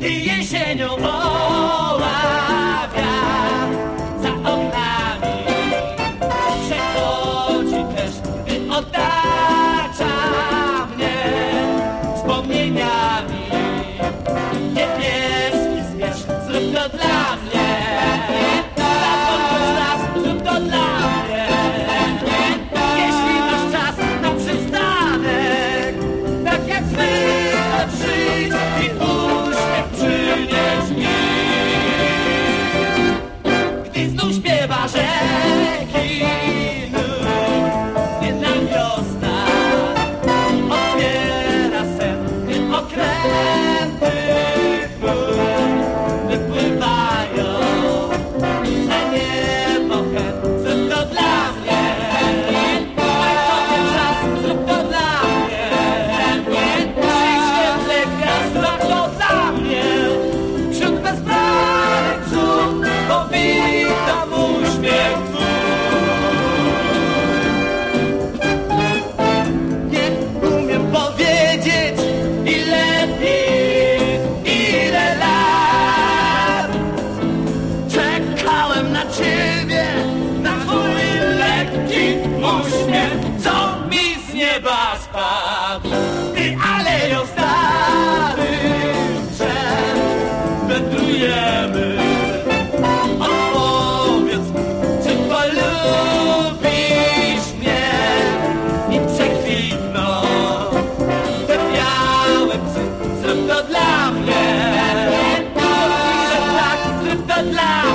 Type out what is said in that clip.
i jesienią woła wiatr za oknami. Przechodzi też, gdy otacza mnie wspomnieniami. Niebieski zwierz, zrób to dla mnie. To. Jeśli masz czas na przystanek, tak jak zwykle przy Ty aleją starym drzem wędrujemy. Odpowiedz, czy polubisz mnie i przekwitną te białe psy. To dla mnie, tak to dla mnie.